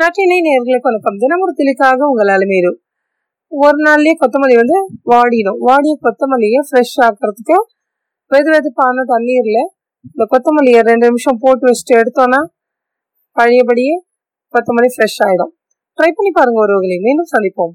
நாட்டினை நேர்களுக்கு வணக்கம். தினமொரு உங்கள் அலுமையிடும் ஒரு நாள்லயே கொத்தமல்லி வந்து வாடிடும். வாடிய கொத்தமல்லியை ஃப்ரெஷ் ஆக்கிறதுக்கு வெது வெதுப்பான தண்ணீரில் இந்த கொத்தமல்லியை ரெண்டு நிமிஷம் போட்டு வச்சுட்டு எடுத்தோன்னா பழையபடியே கொத்தமல்லி ஃப்ரெஷ் ஆகிடும் ட்ரை பண்ணி பாருங்க ஒருவர்களையும் மீண்டும் சந்திப்போம்.